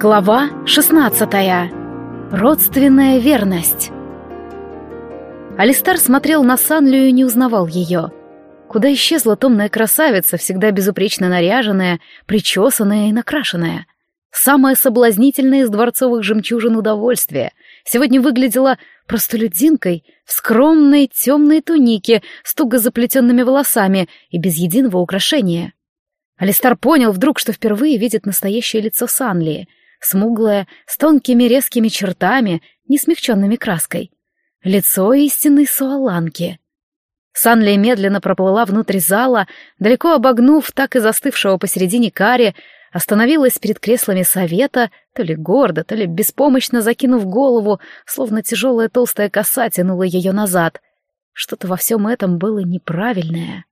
Глава 16. Родственная верность. Алистар смотрел на Санлию и не узнавал ее. Куда исчезла томная красавица, всегда безупречно наряженная, причесанная и накрашенная. Самая соблазнительная из дворцовых жемчужин удовольствия. Сегодня выглядела простолюдинкой в скромной темной тунике с туго заплетенными волосами и без единого украшения. Алистар понял вдруг, что впервые видит настоящее лицо Санлии — смуглая, с тонкими резкими чертами, не смягченными краской. Лицо истинной суаланки. Санли медленно проплыла внутрь зала, далеко обогнув так и застывшего посередине кари, остановилась перед креслами совета, то ли гордо, то ли беспомощно закинув голову, словно тяжелая толстая коса тянула ее назад. Что-то во всем этом было неправильное.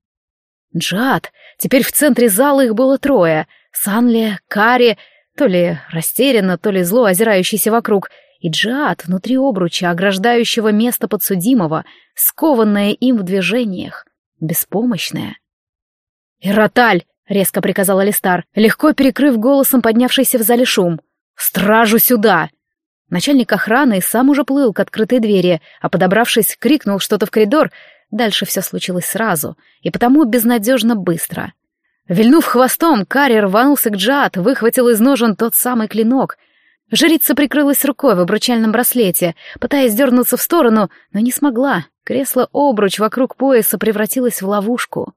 Джад! Теперь в центре зала их было трое. Санли, Кари то ли растерянно, то ли зло озирающийся вокруг, и Джиад внутри обруча, ограждающего место подсудимого, скованная им в движениях, беспомощная. «Ироталь!» — резко приказал Алистар, легко перекрыв голосом поднявшийся в зале шум. «Стражу сюда!» Начальник охраны сам уже плыл к открытой двери, а, подобравшись, крикнул что-то в коридор. Дальше все случилось сразу, и потому безнадежно быстро. Вильнув хвостом, Карри рванулся к Джад, выхватил из ножен тот самый клинок. Жрица прикрылась рукой в обручальном браслете, пытаясь дернуться в сторону, но не смогла. Кресло-обруч вокруг пояса превратилось в ловушку.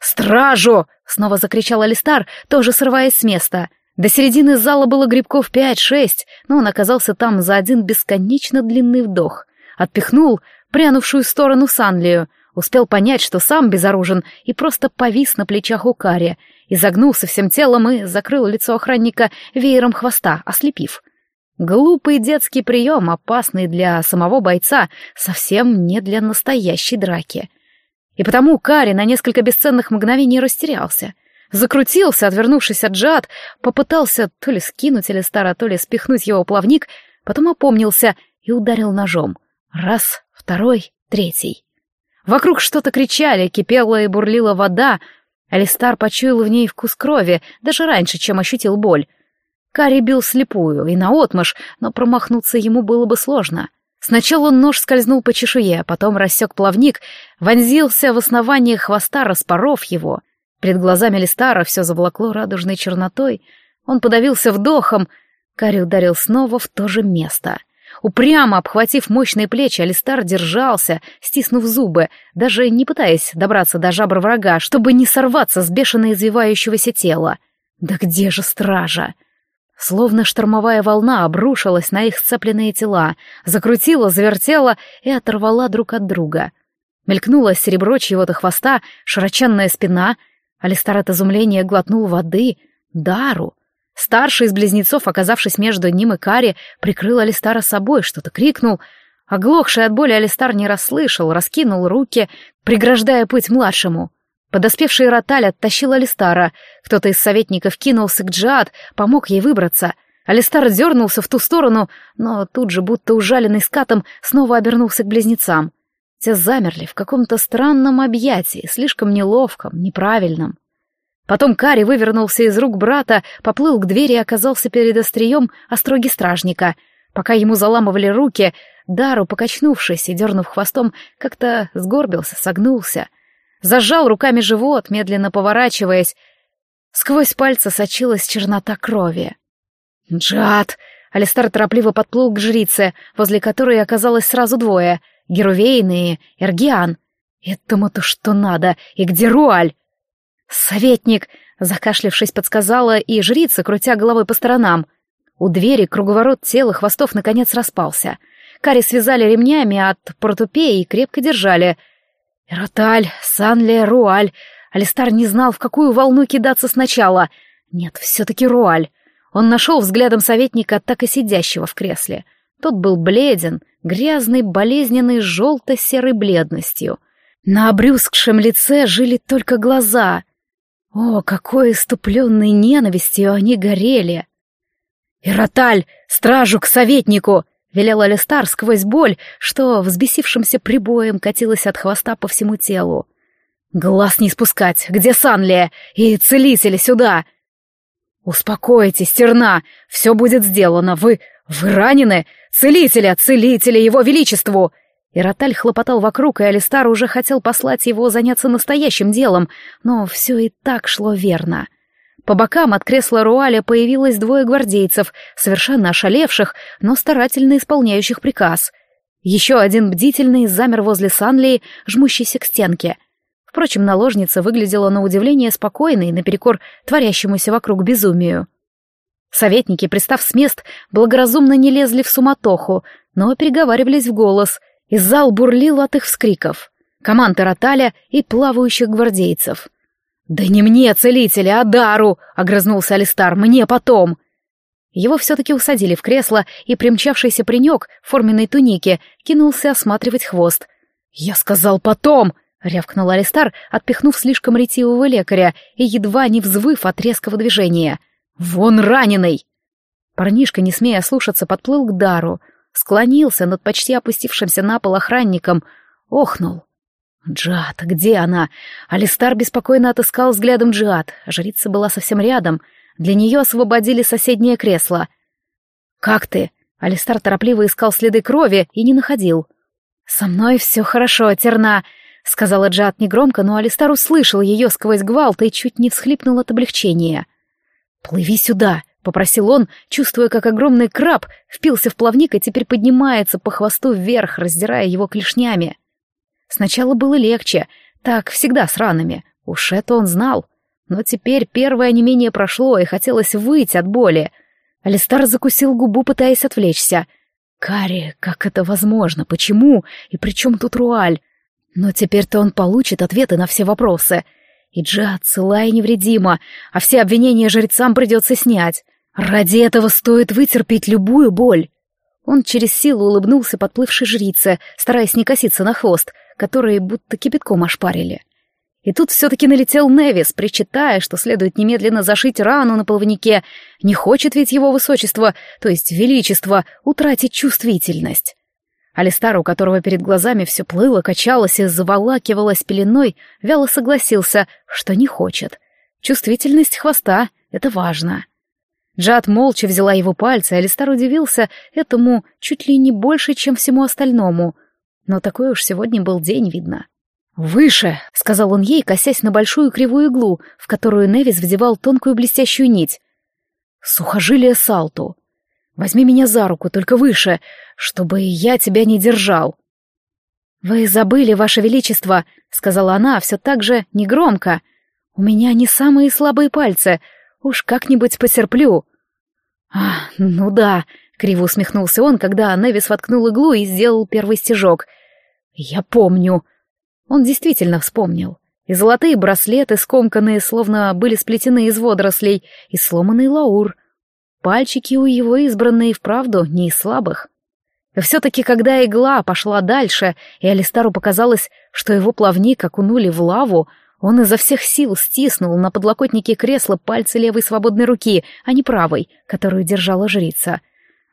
«Стражу!» — снова закричал Алистар, тоже срываясь с места. До середины зала было грибков пять-шесть, но он оказался там за один бесконечно длинный вдох. Отпихнул прянувшую в сторону Санлию — Успел понять, что сам безоружен, и просто повис на плечах у Кари, изогнулся всем телом и закрыл лицо охранника веером хвоста, ослепив. Глупый детский прием, опасный для самого бойца, совсем не для настоящей драки. И потому Кари на несколько бесценных мгновений растерялся. Закрутился, отвернувшись от Джад, попытался то ли скинуть или стара, то ли спихнуть его плавник, потом опомнился и ударил ножом. Раз, второй, третий. Вокруг что-то кричали, кипела и бурлила вода. Алистар почуял в ней вкус крови, даже раньше, чем ощутил боль. Кари бил слепую и наотмашь, но промахнуться ему было бы сложно. Сначала нож скользнул по чешуе, а потом рассек плавник, вонзился в основание хвоста, распоров его. Перед глазами Листара все заволокло радужной чернотой. Он подавился вдохом. Кари ударил снова в то же место — Упрямо обхватив мощные плечи, Алистар держался, стиснув зубы, даже не пытаясь добраться до жабр врага, чтобы не сорваться с бешено извивающегося тела. Да где же стража? Словно штормовая волна обрушилась на их сцепленные тела, закрутила, завертела и оторвала друг от друга. Мелькнуло серебро чьего-то хвоста, широченная спина. Алистар от изумления глотнул воды. Дару. Старший из близнецов, оказавшись между ним и Кари, прикрыл Алистара собой, что-то крикнул. Оглохший от боли Алистар не расслышал, раскинул руки, преграждая путь младшему. Подоспевший Роталь оттащил Алистара. Кто-то из советников кинулся к Джад, помог ей выбраться. Алистар дернулся в ту сторону, но тут же, будто ужаленный скатом, снова обернулся к близнецам. Те замерли в каком-то странном объятии, слишком неловком, неправильном. Потом Кари вывернулся из рук брата, поплыл к двери и оказался перед острием остроги стражника. Пока ему заламывали руки, Дару, покачнувшись и дернув хвостом, как-то сгорбился, согнулся. Зажал руками живот, медленно поворачиваясь. Сквозь пальцы сочилась чернота крови. «Джад!» Алистар торопливо подплыл к жрице, возле которой оказалось сразу двое — Герувейн и Эргиан. «Этому-то что надо? И где Руаль?» «Советник!» — закашлявшись, подсказала и жрица, крутя головой по сторонам. У двери круговорот тела хвостов наконец распался. Кари связали ремнями от портупеи и крепко держали. «Эроталь, Санле, Руаль!» Алистар не знал, в какую волну кидаться сначала. Нет, все-таки Руаль. Он нашел взглядом советника, так и сидящего в кресле. Тот был бледен, грязный, болезненный, желто-серой бледностью. На обрюзгшем лице жили только глаза. О, какой иступленной ненавистью они горели! «Ироталь! Стражу к советнику!» — велел Алистар сквозь боль, что взбесившимся прибоем катилась от хвоста по всему телу. «Глаз не спускать! Где Санлия? И целители сюда!» «Успокойтесь, терна, все будет сделано, вы... вы ранены! Целителя, целителя, его величеству!» И Роталь хлопотал вокруг, и Алистар уже хотел послать его заняться настоящим делом, но все и так шло верно. По бокам от кресла Руаля появилось двое гвардейцев, совершенно ошалевших, но старательно исполняющих приказ. Еще один бдительный замер возле Санлии, жмущийся к стенке. Впрочем, наложница выглядела на удивление спокойной, наперекор творящемуся вокруг безумию. Советники, пристав с мест, благоразумно не лезли в суматоху, но переговаривались в голос, и зал бурлил от их вскриков. Команда Роталя и плавающих гвардейцев — «Да не мне, целителя, а Дару!» — огрызнулся Алистар. «Мне потом!» Его все-таки усадили в кресло, и примчавшийся паренек в форменной тунике кинулся осматривать хвост. «Я сказал потом!» — рявкнул Алистар, отпихнув слишком ретивого лекаря и едва не взвыв от резкого движения. «Вон раненый!» Парнишка, не смея слушаться, подплыл к Дару, склонился над почти опустившимся на пол охранником, охнул. Джад, где она? Алистар беспокойно отыскал взглядом Джад. Жрица была совсем рядом. Для нее освободили соседнее кресло. «Как ты?» Алистар торопливо искал следы крови и не находил. «Со мной все хорошо, Терна», — сказала Джад негромко, но Алистар услышал ее сквозь гвалт и чуть не всхлипнул от облегчения. «Плыви сюда», — попросил он, чувствуя, как огромный краб впился в плавник и теперь поднимается по хвосту вверх, раздирая его клешнями. Сначала было легче, так всегда с ранами, уж это он знал. Но теперь первое онемение прошло, и хотелось выйти от боли. Алистар закусил губу, пытаясь отвлечься. «Карри, как это возможно? Почему? И при чем тут Руаль?» Но теперь-то он получит ответы на все вопросы. И Джад цела и невредима, а все обвинения жрецам придется снять. Ради этого стоит вытерпеть любую боль. Он через силу улыбнулся подплывшей жрице, стараясь не коситься на хвост, которые будто кипятком ошпарили. И тут все-таки налетел Невис, причитая, что следует немедленно зашить рану на плавнике. Не хочет ведь его высочество, то есть величество, утратить чувствительность. Алистар, у которого перед глазами все плыло, качалось и заволакивалось пеленой, вяло согласился, что не хочет. Чувствительность хвоста — это важно. Джад молча взяла его пальцы, Алистар удивился этому чуть ли не больше, чем всему остальному — но такой уж сегодня был день, видно. «Выше!» — сказал он ей, косясь на большую кривую иглу, в которую Невис вдевал тонкую блестящую нить. «Сухожилие Салту. Возьми меня за руку, только выше, чтобы я тебя не держал». «Вы забыли, Ваше Величество», — сказала она все так же негромко. «У меня не самые слабые пальцы, уж как-нибудь потерплю». «А, ну да», — криво усмехнулся он, когда Невис воткнул иглу и сделал первый стежок — «Я помню». Он действительно вспомнил. И золотые браслеты, скомканные, словно были сплетены из водорослей, и сломанный лаур. Пальчики у его избранные вправду не из слабых. Все-таки, когда игла пошла дальше, и Алистару показалось, что его плавник окунули в лаву, он изо всех сил стиснул на подлокотнике кресла пальцы левой свободной руки, а не правой, которую держала жрица.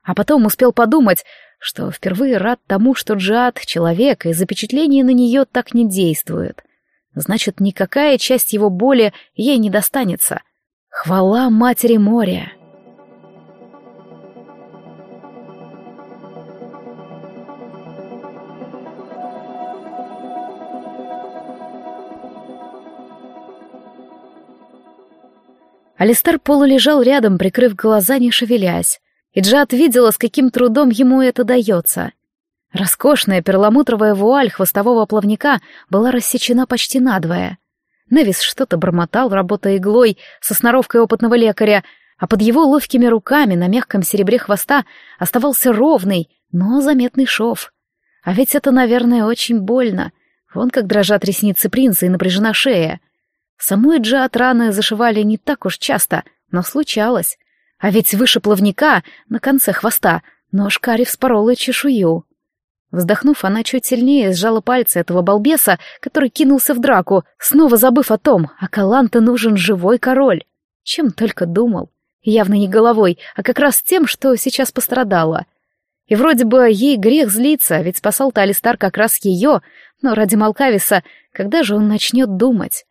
А потом успел подумать, что впервые рад тому, что Джад — человек, и запечатление на нее так не действует. Значит, никакая часть его боли ей не достанется. Хвала Матери моря! Алистар полулежал рядом, прикрыв глаза, не шевелясь. И Джад видела, с каким трудом ему это дается. Роскошная перламутровая вуаль хвостового плавника была рассечена почти надвое. Невис что-то бормотал, работая иглой, со сноровкой опытного лекаря, а под его ловкими руками на мягком серебре хвоста оставался ровный, но заметный шов. А ведь это, наверное, очень больно. Вон как дрожат ресницы принца и напряжена шея. Самой Джад раны зашивали не так уж часто, но случалось. А ведь выше плавника, на конце хвоста, нож Кари вспорола чешую. Вздохнув, она чуть сильнее сжала пальцы этого балбеса, который кинулся в драку, снова забыв о том, а Каланте нужен живой король. Чем только думал. Явно не головой, а как раз тем, что сейчас пострадала. И вроде бы ей грех злиться, ведь спасал-то Алистар как раз ее, но ради Малкависа, когда же он начнет думать?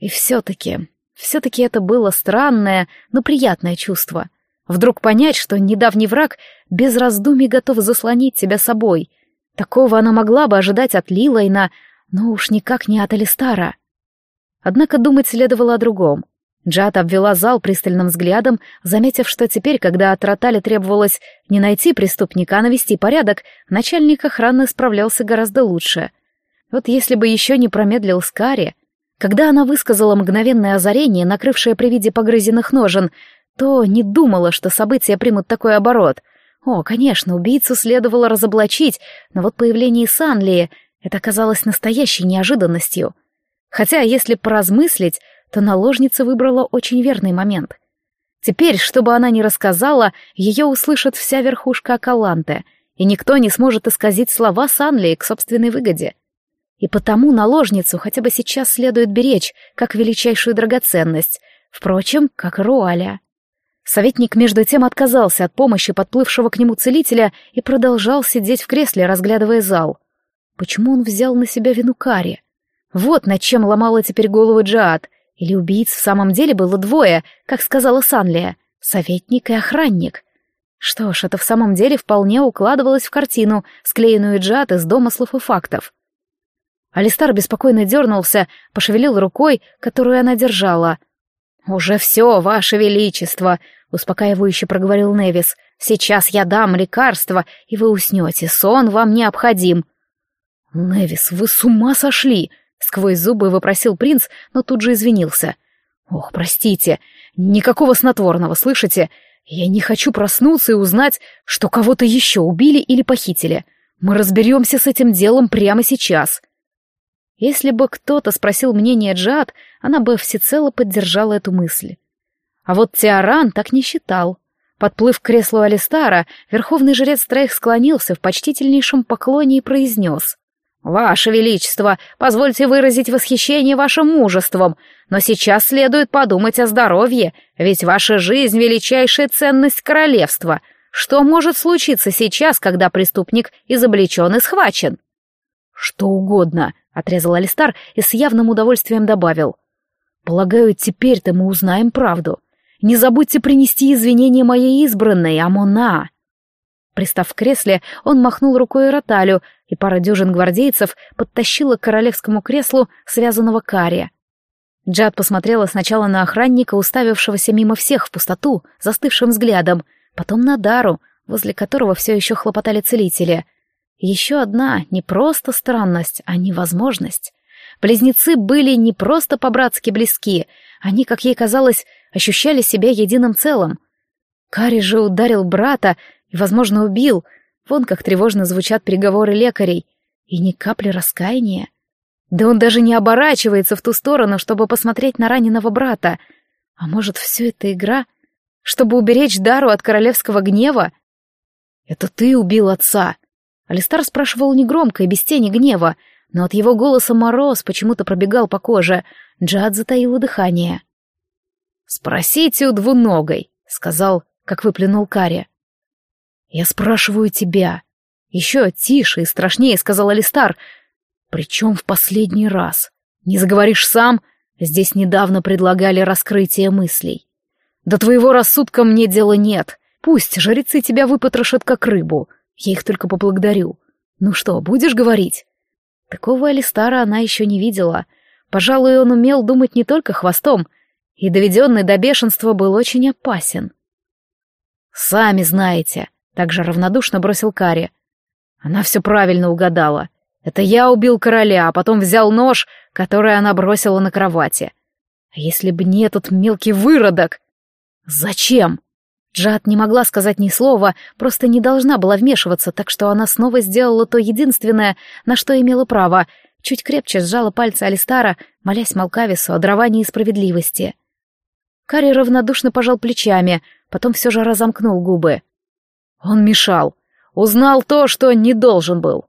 И все-таки Все-таки это было странное, но приятное чувство. Вдруг понять, что недавний враг без раздумий готов заслонить себя собой. Такого она могла бы ожидать от Лилайна, но уж никак не от Алистара. Однако думать следовало о другом. Джад обвела зал пристальным взглядом, заметив, что теперь, когда от Ротали требовалось не найти преступника, а навести порядок, начальник охраны справлялся гораздо лучше. Вот если бы еще не промедлил Скари, когда она высказала мгновенное озарение, накрывшее при виде погрызенных ножен, то не думала, что события примут такой оборот. О, конечно, убийцу следовало разоблачить, но вот появление Санлии — это оказалось настоящей неожиданностью. Хотя, если поразмыслить, то наложница выбрала очень верный момент. Теперь, чтобы она не рассказала, ее услышит вся верхушка Акаланте, и никто не сможет исказить слова Санли к собственной выгоде. И потому наложницу хотя бы сейчас следует беречь, как величайшую драгоценность, впрочем, как Руаля. Советник между тем отказался от помощи подплывшего к нему целителя и продолжал сидеть в кресле, разглядывая зал. Почему он взял на себя вину Кари? Вот над чем ломала теперь голову Джаат — или убийц в самом деле было двое, как сказала Санлия, советник и охранник. Что ж, это в самом деле вполне укладывалось в картину, склеенную Джад из домыслов и фактов. Алистар беспокойно дернулся, пошевелил рукой, которую она держала. «Уже все, ваше величество», — успокаивающе проговорил Невис. «Сейчас я дам лекарство, и вы уснете. Сон вам необходим». «Невис, вы с ума сошли!» Сквозь зубы вопросил принц, но тут же извинился. «Ох, простите, никакого снотворного, слышите? Я не хочу проснуться и узнать, что кого-то еще убили или похитили. Мы разберемся с этим делом прямо сейчас». Если бы кто-то спросил мнение Джад, она бы всецело поддержала эту мысль. А вот Теоран так не считал. Подплыв к креслу Алистара, верховный жрец троих склонился в почтительнейшем поклоне и произнес. «Ваше Величество, позвольте выразить восхищение вашим мужеством, но сейчас следует подумать о здоровье, ведь ваша жизнь — величайшая ценность королевства. Что может случиться сейчас, когда преступник изобличен и схвачен?» «Что угодно», — отрезал Алистар и с явным удовольствием добавил. «Полагаю, теперь-то мы узнаем правду. Не забудьте принести извинения моей избранной, Амона». Пристав в кресле, он махнул рукой Роталю, и пара дюжин гвардейцев подтащила к королевскому креслу связанного кария. Джад посмотрела сначала на охранника, уставившегося мимо всех в пустоту, застывшим взглядом, потом на Дару, возле которого все еще хлопотали целители. Еще одна не просто странность, а невозможность. Близнецы были не просто по-братски близки, они, как ей казалось, ощущали себя единым целым. Кари же ударил брата и, возможно, убил — Вон как тревожно звучат переговоры лекарей. И ни капли раскаяния. Да он даже не оборачивается в ту сторону, чтобы посмотреть на раненого брата. А может, все это игра? Чтобы уберечь Дару от королевского гнева? «Это ты убил отца?» Алистар спрашивал негромко и без тени гнева, но от его голоса мороз почему-то пробегал по коже. Джад затаила дыхание. «Спросите у двуногой», — сказал, как выплюнул Карри. «Я спрашиваю тебя». Еще тише и страшнее сказал Алистар. «Причем в последний раз. Не заговоришь сам? Здесь недавно предлагали раскрытие мыслей. До твоего рассудка мне дела нет. Пусть жрецы тебя выпотрошат как рыбу. Я их только поблагодарю. Ну что, будешь говорить?» Такого Алистара она еще не видела. Пожалуй, он умел думать не только хвостом, и доведенный до бешенства был очень опасен. «Сами знаете», также равнодушно бросил Кари. Она все правильно угадала. Это я убил короля, а потом взял нож, который она бросила на кровати. А если бы не этот мелкий выродок? Зачем? Джад не могла сказать ни слова, просто не должна была вмешиваться, так что она снова сделала то единственное, на что имела право, чуть крепче сжала пальцы Алистара, молясь Малкавису о даровании справедливости. Карри равнодушно пожал плечами, потом все же разомкнул губы. Он мешал. Узнал то, что не должен был.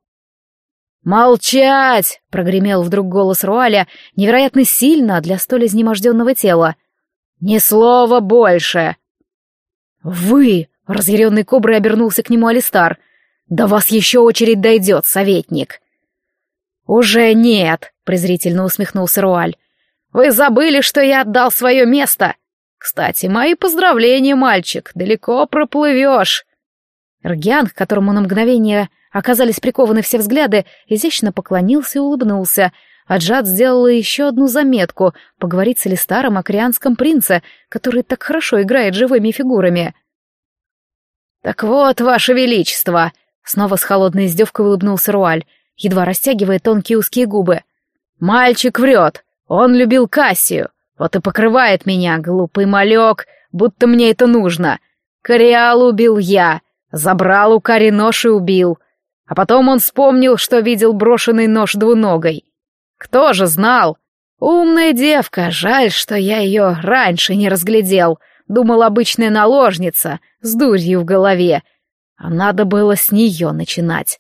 «Молчать!» — прогремел вдруг голос Руаля, невероятно сильно для столь изнеможденного тела. «Ни слова больше!» «Вы!» — разъяренный коброй обернулся к нему Алистар. «До вас еще очередь дойдет, советник!» «Уже нет!» — презрительно усмехнулся Руаль. Вы забыли, что я отдал свое место? Кстати, мои поздравления, мальчик, далеко проплывешь. Ргиан, к которому на мгновение оказались прикованы все взгляды, изящно поклонился и улыбнулся, а Джад сделала еще одну заметку — поговорить с Элистаром о корианском принце, который так хорошо играет живыми фигурами. «Так вот, ваше величество!» — снова с холодной издевкой улыбнулся Руаль, едва растягивая тонкие узкие губы. «Мальчик врет! Он любил Кассию! Вот и покрывает меня, глупый малек, будто мне это нужно! Кориал убил я!» Забрал у Кари нож и убил. А потом он вспомнил, что видел брошенный нож двуногой. Кто же знал? Умная девка, жаль, что я ее раньше не разглядел. Думал, обычная наложница, с дурью в голове. А надо было с нее начинать.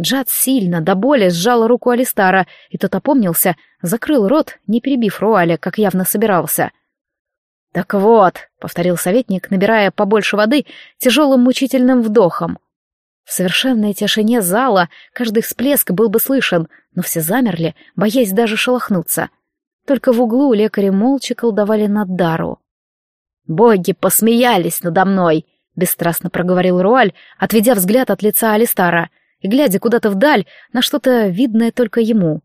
Джад сильно, до боли сжал руку Алистара, и тот опомнился, закрыл рот, не перебив Руаля, как явно собирался. «Так вот», — повторил советник, набирая побольше воды тяжелым мучительным вдохом. В совершенной тишине зала каждый всплеск был бы слышен, но все замерли, боясь даже шелохнуться. Только в углу лекари молча колдовали над Дару. «Боги посмеялись надо мной», — бесстрастно проговорил Руаль, отведя взгляд от лица Алистара и глядя куда-то вдаль на что-то видное только ему.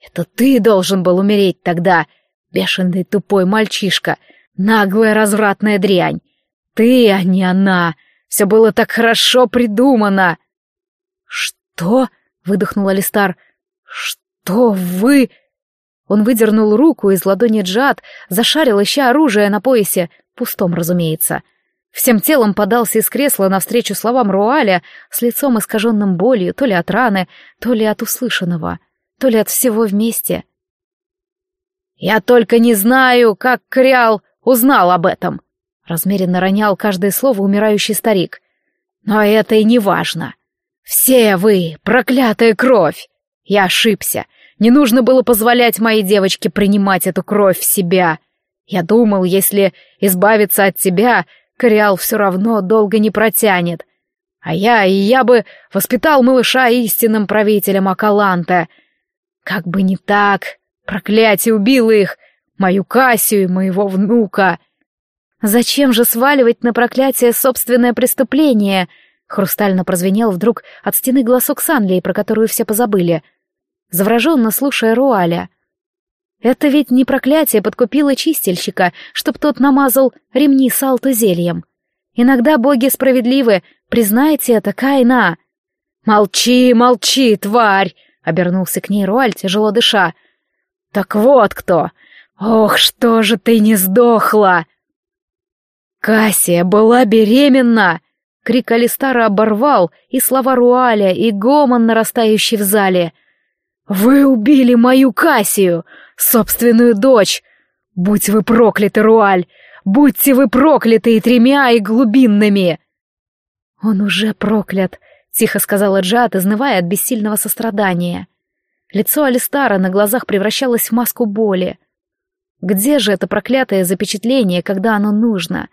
«Это ты должен был умереть тогда, бешеный тупой мальчишка, Наглая развратная дрянь. Ты, а не она. Все было так хорошо придумано. Что? Выдохнул Алистар. Что вы... Он выдернул руку из ладони Джад, зашарил, ища оружие на поясе, пустом, разумеется. Всем телом подался из кресла навстречу словам Руаля с лицом искаженным болью, то ли от раны, то ли от услышанного, то ли от всего вместе. «Я только не знаю, как Крял узнал об этом. Размеренно ронял каждое слово умирающий старик. Но это и не важно. Все вы, проклятая кровь! Я ошибся. Не нужно было позволять моей девочке принимать эту кровь в себя. Я думал, если избавиться от тебя, Кориал все равно долго не протянет. А я, и я бы воспитал малыша истинным правителем Акаланта. Как бы не так, проклятие убило их, мою Кассию и моего внука. Зачем же сваливать на проклятие собственное преступление? Хрустально прозвенел вдруг от стены голосок Санлии, про которую все позабыли. Завороженно слушая Руаля. Это ведь не проклятие подкупило чистильщика, чтоб тот намазал ремни салту зельем. Иногда боги справедливы, признайте это, Кайна. «Молчи, молчи, тварь!» — обернулся к ней Руаль, тяжело дыша. «Так вот кто! «Ох, что же ты не сдохла!» «Кассия была беременна!» Крик Алистара оборвал и слова Руаля, и гомон, нарастающий в зале. «Вы убили мою Кассию, собственную дочь! Будь вы прокляты, Руаль! Будьте вы прокляты и тремя, и глубинными!» «Он уже проклят», — тихо сказала Джад, изнывая от бессильного сострадания. Лицо Алистара на глазах превращалось в маску боли. Где же это проклятое запечатление, когда оно нужно?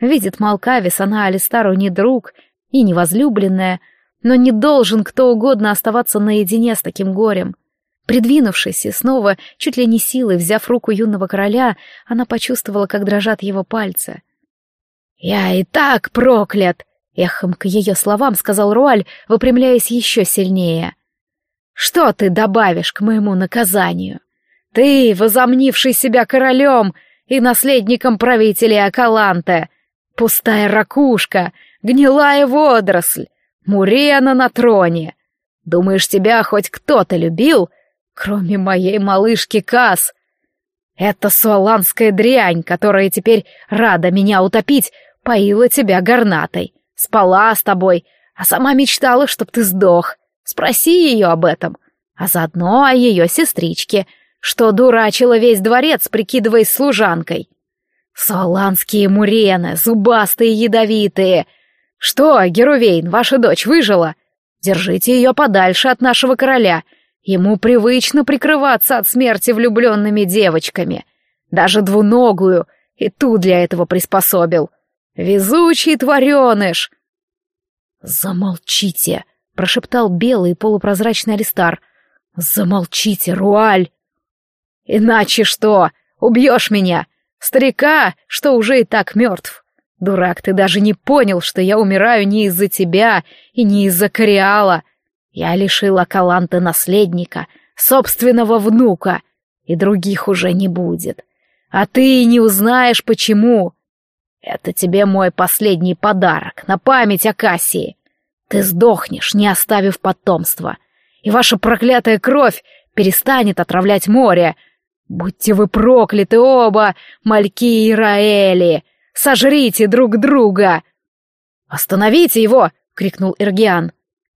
Видит Малкавис, она Алистару не друг и не возлюбленная, но не должен кто угодно оставаться наедине с таким горем. Придвинувшись и снова, чуть ли не силой, взяв руку юного короля, она почувствовала, как дрожат его пальцы. «Я и так проклят!» — эхом к ее словам сказал Руаль, выпрямляясь еще сильнее. «Что ты добавишь к моему наказанию?» Ты, возомнивший себя королем и наследником правителя Акаланте, пустая ракушка, гнилая водоросль, Мурена на троне. Думаешь, тебя хоть кто-то любил, кроме моей малышки Кас? Эта суаланская дрянь, которая теперь рада меня утопить, поила тебя горнатой, спала с тобой, а сама мечтала, чтоб ты сдох. Спроси ее об этом, а заодно о ее сестричке — что дурачила весь дворец, прикидываясь служанкой. Соланские мурены, зубастые ядовитые. Что, Герувейн, ваша дочь выжила? Держите ее подальше от нашего короля. Ему привычно прикрываться от смерти влюбленными девочками. Даже двуногую, и ту для этого приспособил. Везучий твареныш. «Замолчите!» — прошептал белый полупрозрачный Алистар. «Замолчите, Руаль!» Иначе что? Убьешь меня? Старика, что уже и так мертв. Дурак, ты даже не понял, что я умираю не из-за тебя и не из-за Кориала. Я лишила Каланты наследника, собственного внука, и других уже не будет. А ты не узнаешь, почему. Это тебе мой последний подарок на память о Кассии. Ты сдохнешь, не оставив потомства, и ваша проклятая кровь перестанет отравлять море. Будьте вы прокляты оба, мальки и! Сожрите друг друга!» «Остановите его!» — крикнул Эргиан.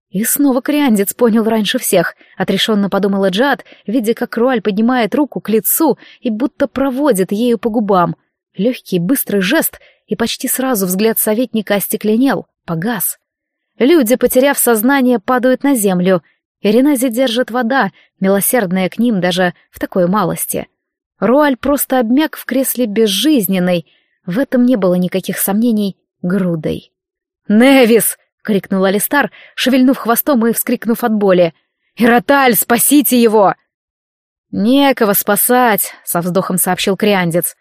И снова Криандец понял раньше всех, отрешенно подумала Джад, видя, как Руаль поднимает руку к лицу и будто проводит ею по губам. Легкий, быстрый жест, и почти сразу взгляд советника остекленел, погас. Люди, потеряв сознание, падают на землю. Иринази держит вода, милосердная к ним даже в такой малости. Руаль просто обмяк в кресле безжизненной, в этом не было никаких сомнений, грудой. «Невис!» — крикнул Алистар, шевельнув хвостом и вскрикнув от боли. «Ироталь, спасите его!» «Некого спасать», — со вздохом сообщил Криандец.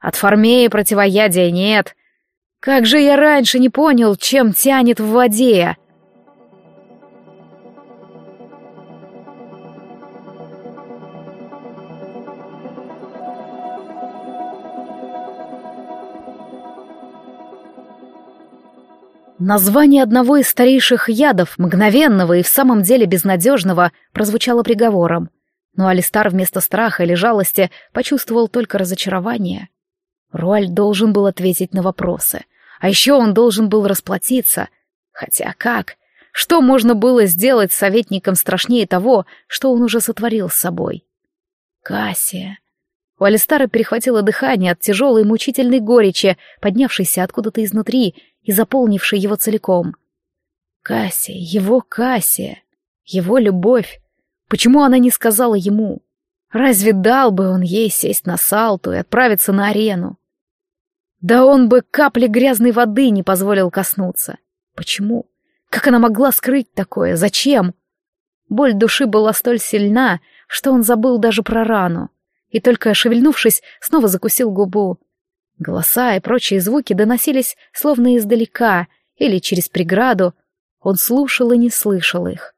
«От Формеи противоядия нет. Как же я раньше не понял, чем тянет в воде!» Название одного из старейших ядов, мгновенного и в самом деле безнадежного, прозвучало приговором. Но Алистар вместо страха или жалости почувствовал только разочарование. Руаль должен был ответить на вопросы. А еще он должен был расплатиться. Хотя как? Что можно было сделать советником страшнее того, что он уже сотворил с собой? Кассия. У Алистара перехватило дыхание от тяжелой мучительной горечи, поднявшейся откуда-то изнутри и заполнивший его целиком. Кассия, его Кассия, его любовь. Почему она не сказала ему? Разве дал бы он ей сесть на салту и отправиться на арену? Да он бы капли грязной воды не позволил коснуться. Почему? Как она могла скрыть такое? Зачем? Боль души была столь сильна, что он забыл даже про рану, и только шевельнувшись, снова закусил губу. Голоса и прочие звуки доносились словно издалека или через преграду. Он слушал и не слышал их.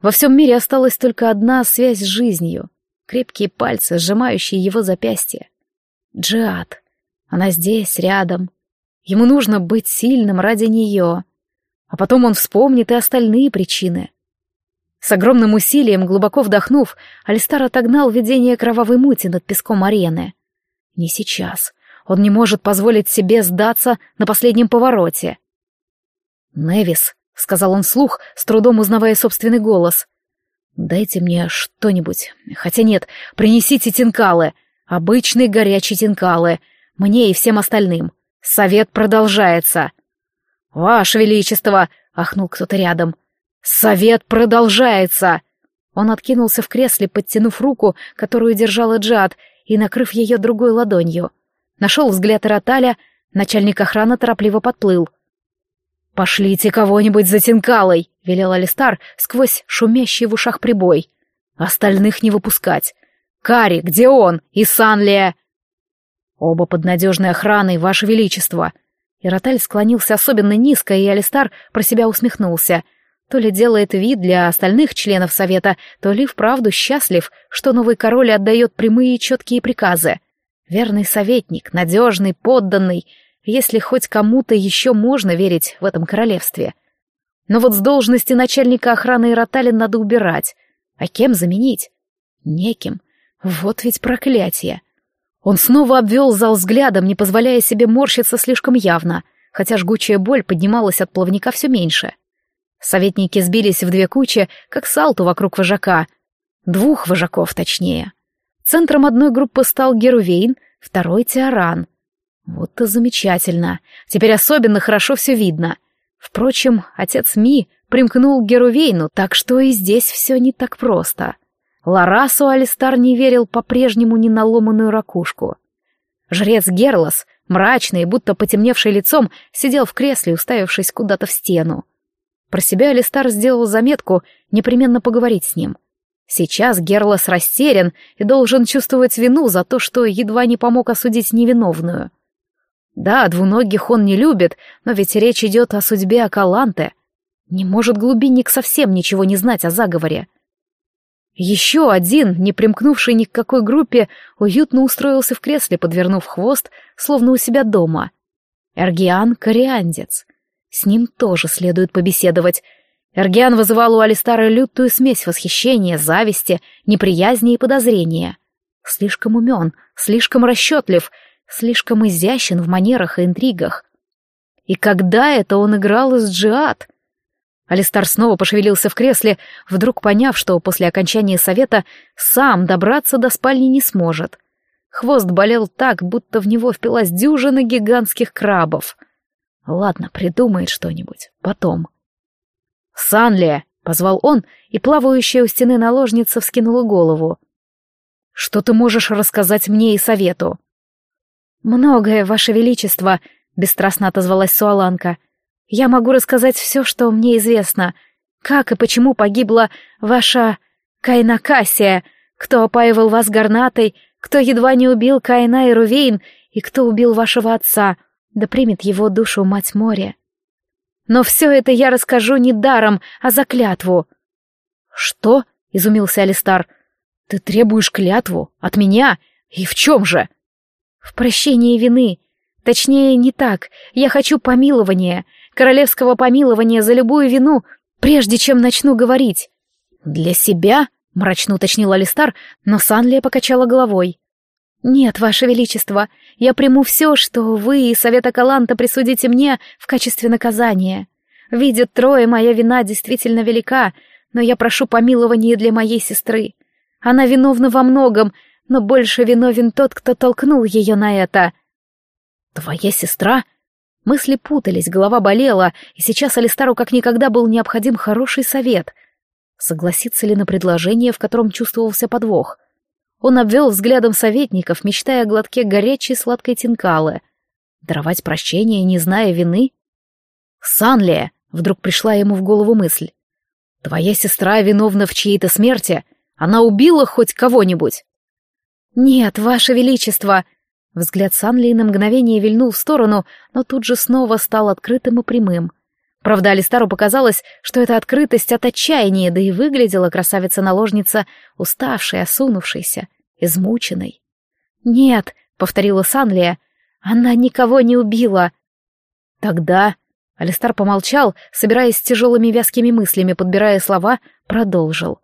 Во всем мире осталась только одна связь с жизнью — крепкие пальцы, сжимающие его запястье. Джиад. Она здесь, рядом. Ему нужно быть сильным ради нее. А потом он вспомнит и остальные причины. С огромным усилием, глубоко вдохнув, Алистар отогнал видение кровавой мути над песком арены. Не сейчас. Он не может позволить себе сдаться на последнем повороте. «Невис», — сказал он вслух, с трудом узнавая собственный голос, — «дайте мне что-нибудь. Хотя нет, принесите тинкалы. Обычные горячие тинкалы. Мне и всем остальным. Совет продолжается». «Ваше Величество!» — ахнул кто-то рядом. «Совет продолжается!» Он откинулся в кресле, подтянув руку, которую держала Джад, и накрыв ее другой ладонью. Нашел взгляд Роталя, начальник охраны торопливо подплыл. «Пошлите кого-нибудь за Тинкалой!» — велел Алистар сквозь шумящий в ушах прибой. «Остальных не выпускать. Кари, где он? И Санлия!» «Оба под надежной охраной, Ваше Величество!» И Роталь склонился особенно низко, и Алистар про себя усмехнулся. То ли делает вид для остальных членов Совета, то ли вправду счастлив, что новый король отдает прямые и четкие приказы. Верный советник, надежный, подданный, если хоть кому-то еще можно верить в этом королевстве. Но вот с должности начальника охраны Ироталин надо убирать. А кем заменить? Неким. Вот ведь проклятие. Он снова обвел зал взглядом, не позволяя себе морщиться слишком явно, хотя жгучая боль поднималась от плавника все меньше. Советники сбились в две кучи, как салту вокруг вожака. Двух вожаков, точнее. Центром одной группы стал Герувейн, второй — Теоран. Вот и замечательно. Теперь особенно хорошо все видно. Впрочем, отец Ми примкнул к Герувейну, так что и здесь все не так просто. Ларасу Алистар не верил по-прежнему ни на ломаную ракушку. Жрец Герлос, мрачный, будто потемневший лицом, сидел в кресле, уставившись куда-то в стену. Про себя Алистар сделал заметку непременно поговорить с ним. Сейчас Герлос растерян и должен чувствовать вину за то, что едва не помог осудить невиновную. Да, двуногих он не любит, но ведь речь идет о судьбе Акаланте. Не может глубинник совсем ничего не знать о заговоре. Еще один, не примкнувший ни к какой группе, уютно устроился в кресле, подвернув хвост, словно у себя дома. Эргиан — кориандец. С ним тоже следует побеседовать. Эргиан вызывал у Алистара лютую смесь восхищения, зависти, неприязни и подозрения. Слишком умен, слишком расчетлив, слишком изящен в манерах и интригах. И когда это он играл из джиад? Алистар снова пошевелился в кресле, вдруг поняв, что после окончания совета сам добраться до спальни не сможет. Хвост болел так, будто в него впилась дюжина гигантских крабов. Ладно, придумает что-нибудь. Потом. «Санлия!» — позвал он, и плавающая у стены наложница вскинула голову. «Что ты можешь рассказать мне и совету?» «Многое, Ваше Величество», — бесстрастно отозвалась Суаланка. Я могу рассказать все, что мне известно. Как и почему погибла ваша Кайнакасия, кто опаивал вас горнатой, кто едва не убил Кайна и Рувейн, и кто убил вашего отца, да примет его душу мать моря. Но все это я расскажу не даром, а за клятву. Что? — изумился Алистар. Ты требуешь клятву? От меня? И в чем же? В прощении вины. Точнее, не так. Я хочу помилования королевского помилования за любую вину, прежде чем начну говорить. «Для себя?» — мрачно уточнил Алистар, но Санлия покачала головой. «Нет, Ваше Величество, я приму все, что вы и Совета Каланта присудите мне в качестве наказания. Видят трое, моя вина действительно велика, но я прошу помилования для моей сестры. Она виновна во многом, но больше виновен тот, кто толкнул ее на это». «Твоя сестра?» Мысли путались, голова болела, и сейчас Алистару как никогда был необходим хороший совет. Согласиться ли на предложение, в котором чувствовался подвох? Он обвел взглядом советников, мечтая о глотке горячей сладкой тинкалы. Даровать прощение, не зная вины? «Санлия!» — вдруг пришла ему в голову мысль. «Твоя сестра виновна в чьей-то смерти? Она убила хоть кого-нибудь?» «Нет, ваше величество!» Взгляд Санли на мгновение вильнул в сторону, но тут же снова стал открытым и прямым. Правда, Алистару показалось, что это открытость от отчаяния, да и выглядела красавица-наложница уставшей, осунувшейся, измученной. «Нет», — повторила Санлия, — «она никого не убила». «Тогда...» — Алистар помолчал, собираясь с тяжелыми вязкими мыслями, подбирая слова, продолжил.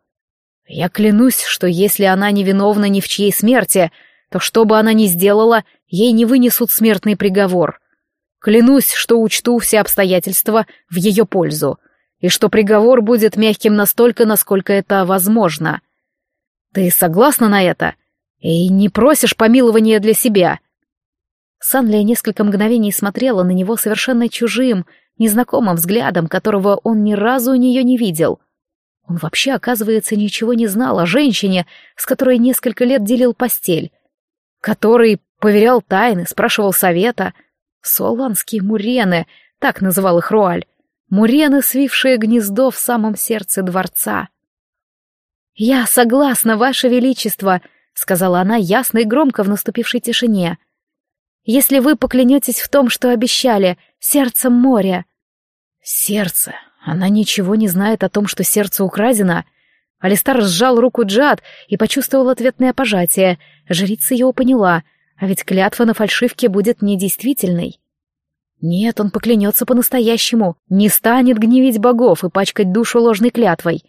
«Я клянусь, что если она невиновна ни в чьей смерти, то что бы она ни сделала, ей не вынесут смертный приговор. Клянусь, что учту все обстоятельства в ее пользу, и что приговор будет мягким настолько, насколько это возможно. Ты согласна на это? И не просишь помилования для себя?» Санлия несколько мгновений смотрела на него совершенно чужим, незнакомым взглядом, которого он ни разу у нее не видел. Он вообще, оказывается, ничего не знал о женщине, с которой несколько лет делил постель, который поверял тайны, спрашивал совета. Соланские мурены, так называл их Руаль. Мурены, свившие гнездо в самом сердце дворца. «Я согласна, Ваше Величество», — сказала она ясно и громко в наступившей тишине. «Если вы поклянетесь в том, что обещали, сердцем моря». «Сердце? Она ничего не знает о том, что сердце украдено?» Алистар сжал руку Джад и почувствовал ответное пожатие. Жрица его поняла, а ведь клятва на фальшивке будет недействительной. Нет, он поклянется по-настоящему, не станет гневить богов и пачкать душу ложной клятвой.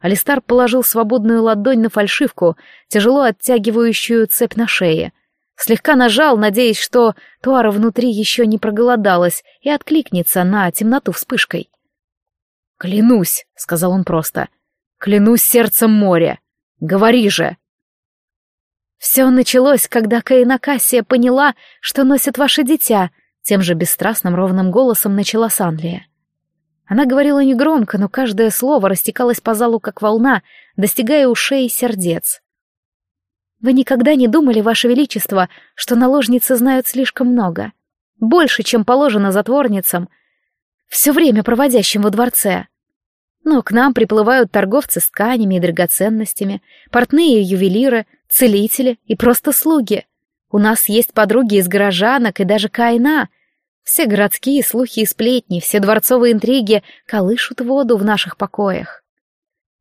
Алистар положил свободную ладонь на фальшивку, тяжело оттягивающую цепь на шее. Слегка нажал, надеясь, что Туара внутри еще не проголодалась и откликнется на темноту вспышкой. «Клянусь», — сказал он просто, — Клянусь сердцем моря. Говори же. Все началось, когда Каинакасия поняла, что носит ваше дитя, тем же бесстрастным ровным голосом начала Санлия. Она говорила негромко, но каждое слово растекалось по залу, как волна, достигая ушей и сердец. «Вы никогда не думали, Ваше Величество, что наложницы знают слишком много? Больше, чем положено затворницам, все время проводящим во дворце?» Но к нам приплывают торговцы с тканями и драгоценностями, портные и ювелиры, целители и просто слуги. У нас есть подруги из горожанок и даже кайна. Все городские слухи и сплетни, все дворцовые интриги колышут воду в наших покоях.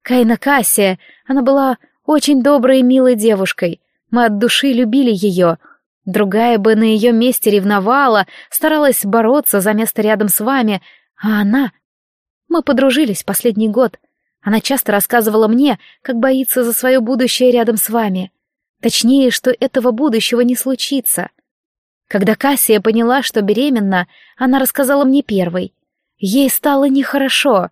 Кайна Кассия, она была очень доброй и милой девушкой. Мы от души любили ее. Другая бы на ее месте ревновала, старалась бороться за место рядом с вами, а она... Мы подружились последний год. Она часто рассказывала мне, как боится за свое будущее рядом с вами. Точнее, что этого будущего не случится. Когда Кассия поняла, что беременна, она рассказала мне первой. Ей стало нехорошо.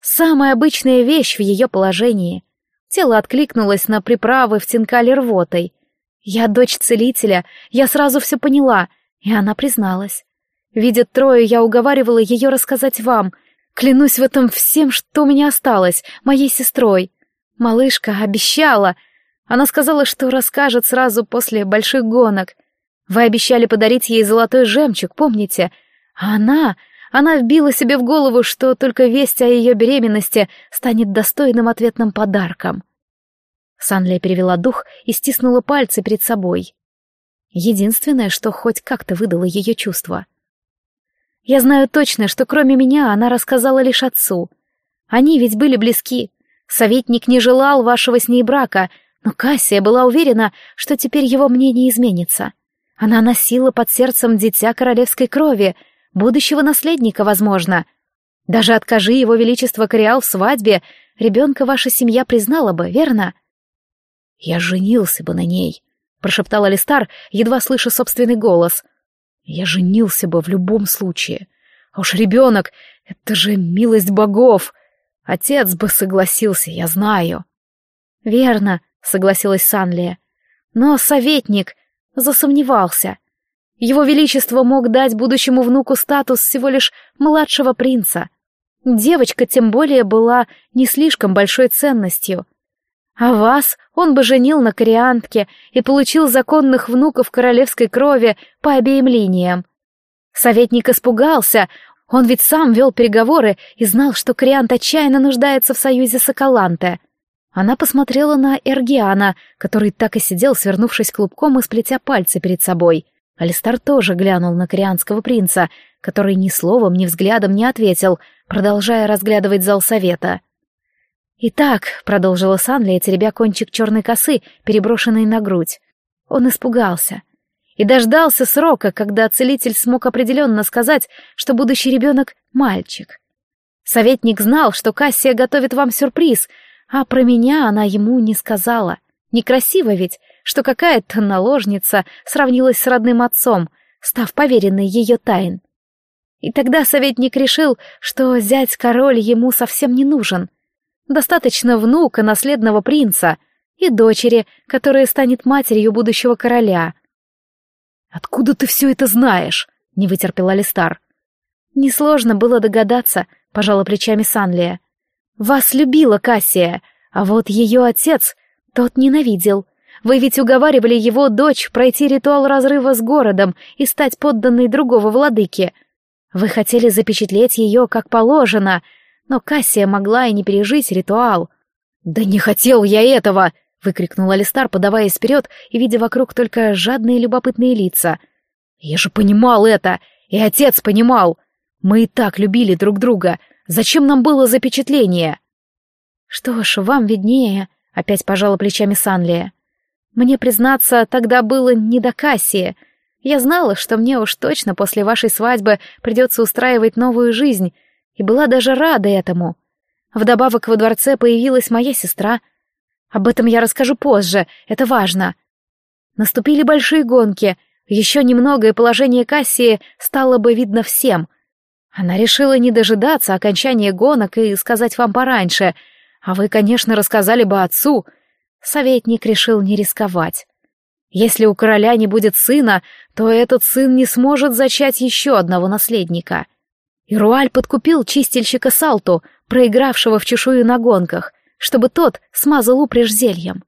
Самая обычная вещь в ее положении. Тело откликнулось на приправы в тинкале рвотой. Я дочь целителя, я сразу все поняла, и она призналась. Видя трое, я уговаривала ее рассказать вам. Клянусь в этом всем, что у меня осталось, моей сестрой. Малышка обещала — она сказала, что расскажет сразу после больших гонок. Вы обещали подарить ей золотой жемчуг, помните? А она... Она вбила себе в голову, что только весть о ее беременности станет достойным ответным подарком. Санлия перевела дух и стиснула пальцы перед собой. Единственное, что хоть как-то выдало ее чувство. Я знаю точно, что кроме меня она рассказала лишь отцу. Они ведь были близки. Советник не желал вашего с ней брака, но Кассия была уверена, что теперь его мнение изменится. Она носила под сердцем дитя королевской крови, будущего наследника, возможно. Даже откажи его величество Кориал в свадьбе, ребенка ваша семья признала бы, верно? «Я женился бы на ней», — прошептал Алистар, едва слыша собственный голос. «Я женился бы в любом случае. А уж ребенок — это же милость богов. Отец бы согласился, я знаю». «Верно», — согласилась Санлия. Но советник засомневался. Его Величество мог дать будущему внуку статус всего лишь младшего принца. Девочка тем более была не слишком большой ценностью. А вас он бы женил на кориантке и получил законных внуков королевской крови по обеим линиям. Советник испугался, он ведь сам вел переговоры и знал, что Кориант отчаянно нуждается в союзе с Акаланте — она посмотрела на Эргиана, который так и сидел, свернувшись клубком и сплетя пальцы перед собой. Алистар тоже глянул на корианского принца, который ни словом, ни взглядом не ответил, продолжая разглядывать зал совета. «Итак», — продолжила Санлия, теребя кончик черной косы, переброшенной на грудь, — он испугался и дождался срока, когда целитель смог определенно сказать, что будущий ребенок — мальчик. Советник знал, что Кассия готовит вам сюрприз — а про меня она ему не сказала. Некрасиво ведь, что какая-то наложница сравнилась с родным отцом, став поверенной ее тайн. И тогда советник решил, что зять-король ему совсем не нужен. Достаточно внука наследного принца и дочери, которая станет матерью будущего короля. «Откуда ты все это знаешь?» — не вытерпел Алистар. «Несложно было догадаться», — пожала плечами Санлия. Вас любила Кассия, а вот ее отец, тот ненавидел. Вы ведь уговаривали его дочь пройти ритуал разрыва с городом и стать подданной другого владыки. Вы хотели запечатлеть ее как положено, но Кассия могла и не пережить ритуал. «Да не хотел я этого!» — выкрикнул Алистар, подаваясь вперед и видя вокруг только жадные любопытные лица. «Я же понимал это, и отец понимал. Мы и так любили друг друга, Зачем нам было запечатление?» «Что ж, вам виднее», — опять пожала плечами Санлия. «Мне, признаться, тогда было не до Кассии. Я знала, что мне уж точно после вашей свадьбы придется устраивать новую жизнь, и была даже рада этому. Вдобавок во дворце появилась моя сестра. Об этом я расскажу позже, это важно. Наступили большие гонки, еще немного, и положение Кассии стало бы видно всем — она решила не дожидаться окончания гонок и сказать вам пораньше, а вы, конечно, рассказали бы отцу. Советник решил не рисковать. Если у короля не будет сына, то этот сын не сможет зачать еще одного наследника. И Руаль подкупил чистильщика Салту, проигравшего в чешую на гонках, чтобы тот смазал упряжь зельем.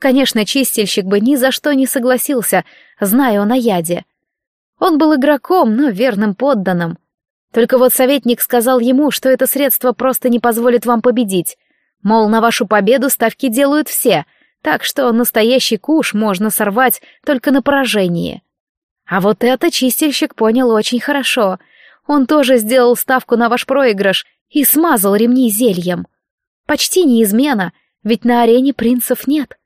Конечно, чистильщик бы ни за что не согласился, зная он о яде. Он был игроком, но верным подданным — Только вот советник сказал ему, что это средство просто не позволит вам победить. Мол, на вашу победу ставки делают все, так что настоящий куш можно сорвать только на поражении. А вот это чистильщик понял очень хорошо. Он тоже сделал ставку на ваш проигрыш и смазал ремни зельем. Почти не измена, ведь на арене принцев нет.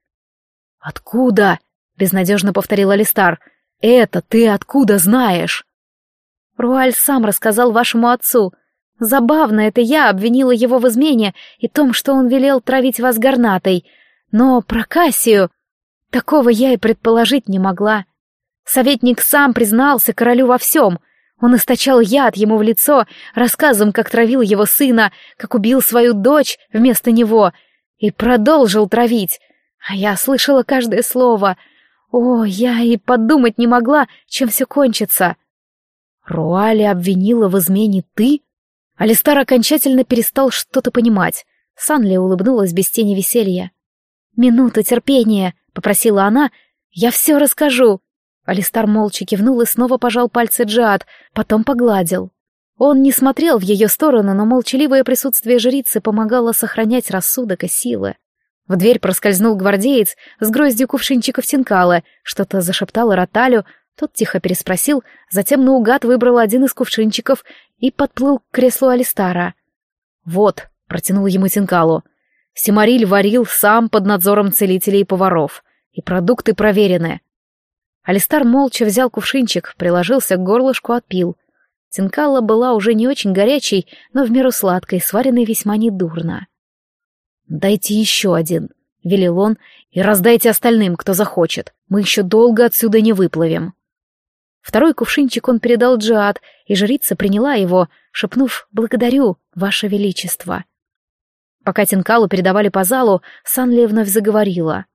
«Откуда?» — безнадежно повторил Алистар. «Это ты откуда знаешь?» Руаль сам рассказал вашему отцу. Забавно, это я обвинила его в измене и том, что он велел травить вас горнатой. Но про Кассию... Такого я и предположить не могла. Советник сам признался королю во всем. Он источал яд ему в лицо, рассказом, как травил его сына, как убил свою дочь вместо него, и продолжил травить. А я слышала каждое слово. О, я и подумать не могла, чем все кончится. Руали обвинила в измене ты? Алистар окончательно перестал что-то понимать. Санли улыбнулась без тени веселья. «Минута терпения», — попросила она, — «я все расскажу». Алистар молча кивнул и снова пожал пальцы Джад, потом погладил. Он не смотрел в ее сторону, но молчаливое присутствие жрицы помогало сохранять рассудок и силы. В дверь проскользнул гвардеец с гроздью кувшинчиков тинкала, что-то зашептал Роталю, тот тихо переспросил, затем наугад выбрал один из кувшинчиков и подплыл к креслу Алистара. «Вот», — протянул ему Тинкалу, — «Симариль варил сам под надзором целителей и поваров, и продукты проверены». Алистар молча взял кувшинчик, приложился к горлышку, отпил. Тинкала была уже не очень горячей, но в меру сладкой, сваренной весьма недурно. «Дайте еще один», — велел он, — «и раздайте остальным, кто захочет. Мы еще долго отсюда не выплывем». Второй кувшинчик он передал Джиад, и жрица приняла его, шепнув «Благодарю, Ваше Величество». Пока Тинкалу передавали по залу, Санли вновь заговорила.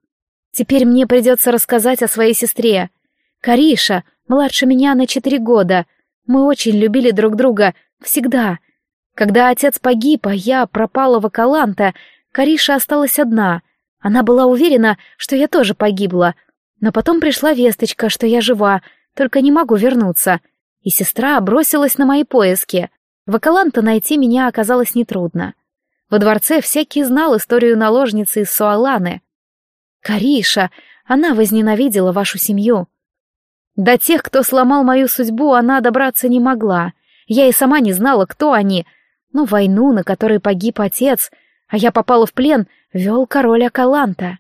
«Теперь мне придется рассказать о своей сестре. Кариша, младше меня на четыре года. Мы очень любили друг друга, всегда. Когда отец погиб, а я пропала в Акаланта, Кариша осталась одна. Она была уверена, что я тоже погибла. Но потом пришла весточка, что я жива, только не могу вернуться. И сестра бросилась на мои поиски. В Акаланта найти меня оказалось нетрудно. Во дворце всякий знал историю наложницы из Суаланы. Кариша, она возненавидела вашу семью. До тех, кто сломал мою судьбу, она добраться не могла. Я и сама не знала, кто они. Но войну, на которой погиб отец, а я попала в плен, вел король Акаланта.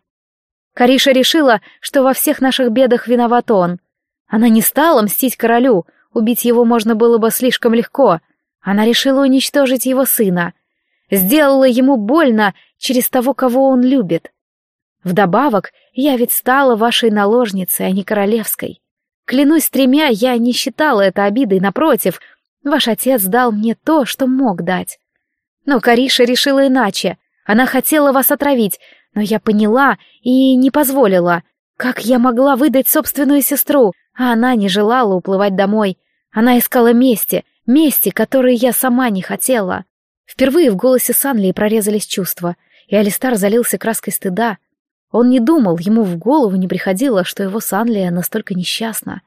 Кариша решила, что во всех наших бедах виноват он. Она не стала мстить королю, убить его можно было бы слишком легко. Она решила уничтожить его сына. Сделала ему больно через того, кого он любит. Вдобавок, я ведь стала вашей наложницей, а не королевской. Клянусь тремя, я не считала это обидой, напротив, ваш отец дал мне то, что мог дать. Но Кариша решила иначе. Она хотела вас отравить, но я поняла и не позволила. Как я могла выдать собственную сестру? А она не желала уплывать домой. Она искала мести, мести, которой я сама не хотела. Впервые в голосе Санли прорезались чувства, и Алистар залился краской стыда. Он не думал, ему в голову не приходило, что его Санлия настолько несчастна.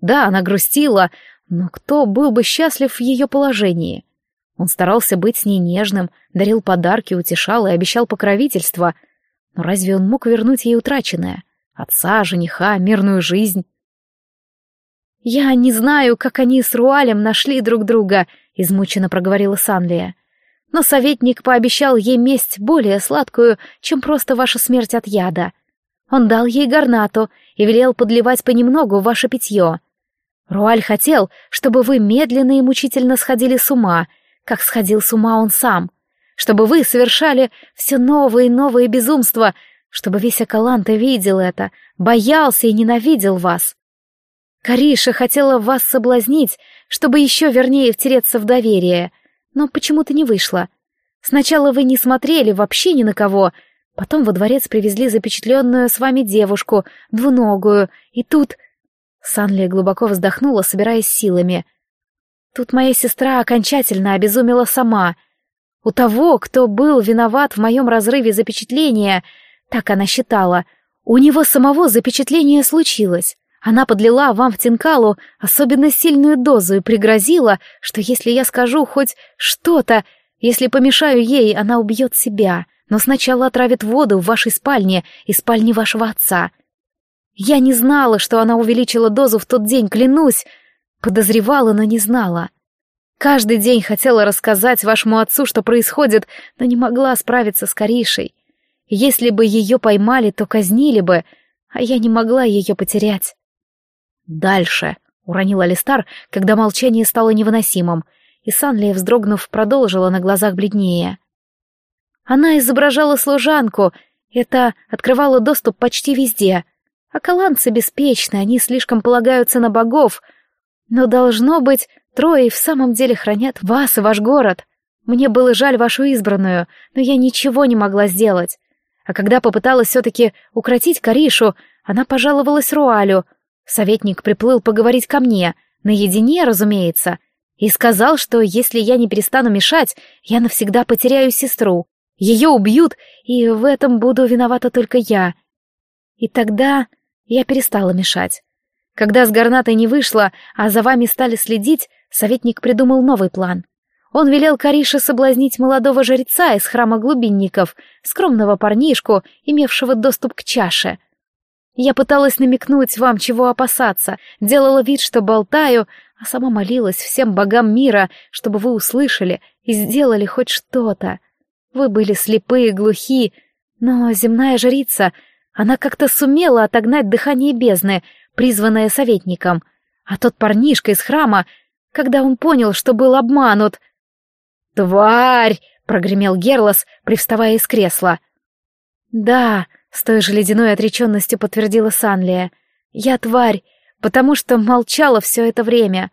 Да, она грустила, но кто был бы счастлив в ее положении? Он старался быть с ней нежным, дарил подарки, утешал и обещал покровительство. Но разве он мог вернуть ей утраченное? Отца, жениха, мирную жизнь? «Я не знаю, как они с Руалем нашли друг друга», — измученно проговорила Санлия. «Но советник пообещал ей месть более сладкую, чем просто ваша смерть от яда. Он дал ей горнату и велел подливать понемногу ваше питье. Руаль хотел, чтобы вы медленно и мучительно сходили с ума, как сходил с ума он сам, чтобы вы совершали все новые и новые безумства, чтобы весь Акаланта видел это, боялся и ненавидел вас. Кариша хотела вас соблазнить, чтобы еще вернее втереться в доверие, но почему-то не вышло. Сначала вы не смотрели вообще ни на кого, потом во дворец привезли запечатленную с вами девушку, двуногую, и тут... Санли глубоко вздохнула, собираясь силами. Тут моя сестра окончательно обезумела сама. У того, кто был виноват в моем разрыве запечатления, так она считала, у него самого запечатление случилось. Она подлила вам в Тинкалу особенно сильную дозу и пригрозила, что если я скажу хоть что-то, если помешаю ей, она убьет себя, но сначала отравит воду в вашей спальне и спальне вашего отца. Я не знала, что она увеличила дозу в тот день, клянусь. Подозревала, но не знала. Каждый день хотела рассказать вашему отцу, что происходит, но не могла справиться с Каришей. Если бы ее поймали, то казнили бы, а я не могла ее потерять. «Дальше», — уронил Алистар, когда молчание стало невыносимым, и Санлия, вздрогнув, продолжила на глазах бледнее. Она изображала служанку, это открывало доступ почти везде. А каланцы беспечны, они слишком полагаются на богов. Но, должно быть, трое в самом деле хранят вас и ваш город. Мне было жаль вашу избранную, но я ничего не могла сделать. А когда попыталась все-таки укротить Каришу, она пожаловалась Руалю — Советник приплыл поговорить ко мне, наедине, разумеется, и сказал, что если я не перестану мешать, я навсегда потеряю сестру. Ее убьют, и в этом буду виновата только я. И тогда я перестала мешать. Когда с горнатой не вышло, а за вами стали следить, советник придумал новый план. Он велел Карише соблазнить молодого жреца из храма глубинников, скромного парнишку, имевшего доступ к чаше — я пыталась намекнуть вам, чего опасаться, делала вид, что болтаю, а сама молилась всем богам мира, чтобы вы услышали и сделали хоть что-то. Вы были слепы и глухи, но земная жрица, она как-то сумела отогнать дыхание бездны, призванное советником, а тот парнишка из храма, когда он понял, что был обманут... «Тварь!» — прогремел Герлос, привставая из кресла. «Да, с той же ледяной отреченностью подтвердила Санлия. «Я тварь, потому что молчала все это время.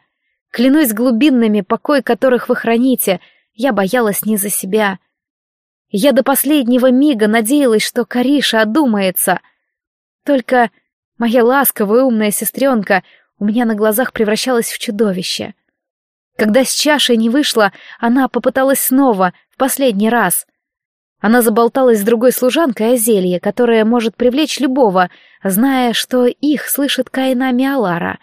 Клянусь глубинными, покой которых вы храните, я боялась не за себя. Я до последнего мига надеялась, что Кариша одумается. Только моя ласковая умная сестренка у меня на глазах превращалась в чудовище. Когда с чашей не вышло, она попыталась снова, в последний раз. Она заболталась с другой служанкой о зелье, которое может привлечь любого, зная, что их слышит Каина Миалара.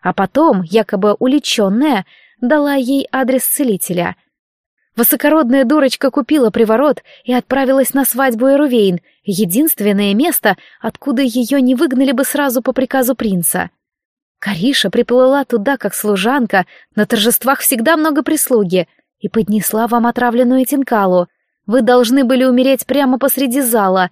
А потом, якобы уличенная, дала ей адрес целителя. Высокородная дурочка купила приворот и отправилась на свадьбу Эрувейн, единственное место, откуда ее не выгнали бы сразу по приказу принца. Кариша приплыла туда как служанка, на торжествах всегда много прислуги, и поднесла вам отравленную тинкалу — вы должны были умереть прямо посреди зала.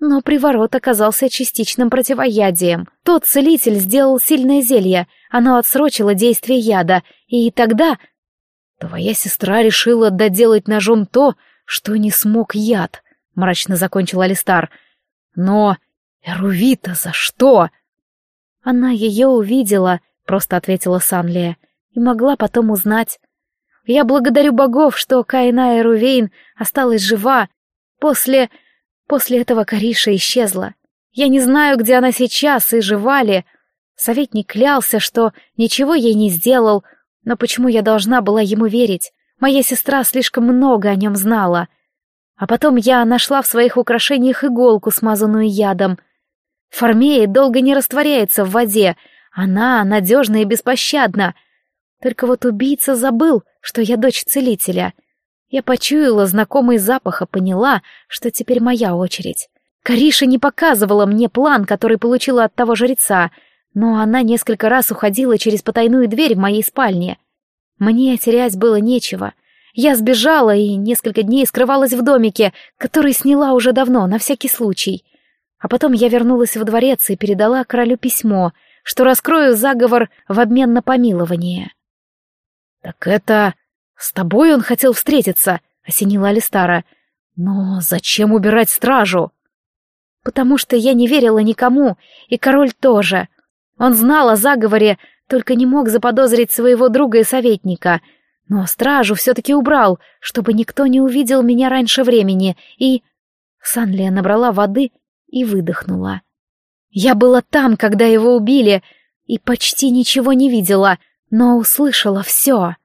Но приворот оказался частичным противоядием. Тот целитель сделал сильное зелье, оно отсрочило действие яда, и тогда... Твоя сестра решила доделать ножом то, что не смог яд, — мрачно закончил Алистар. Но... Эрувита за что? Она ее увидела, — просто ответила Санлия, — и могла потом узнать. Я благодарю богов, что Кайна Эрувейн осталась жива. После... после этого Кариша исчезла. Я не знаю, где она сейчас и жива ли. Советник клялся, что ничего ей не сделал, но почему я должна была ему верить? Моя сестра слишком много о нем знала. А потом я нашла в своих украшениях иголку, смазанную ядом. Формея долго не растворяется в воде. Она надежна и беспощадна. Только вот убийца забыл, что я дочь целителя. Я почуяла знакомый запах и поняла, что теперь моя очередь. Кариша не показывала мне план, который получила от того жреца, но она несколько раз уходила через потайную дверь в моей спальне. Мне терять было нечего. Я сбежала и несколько дней скрывалась в домике, который сняла уже давно, на всякий случай. А потом я вернулась во дворец и передала королю письмо, что раскрою заговор в обмен на помилование. «Так это... с тобой он хотел встретиться», — осенила Алистара. «Но зачем убирать стражу?» «Потому что я не верила никому, и король тоже. Он знал о заговоре, только не мог заподозрить своего друга и советника. Но стражу все-таки убрал, чтобы никто не увидел меня раньше времени, и...» Санлия набрала воды и выдохнула. «Я была там, когда его убили, и почти ничего не видела», — но услышала все.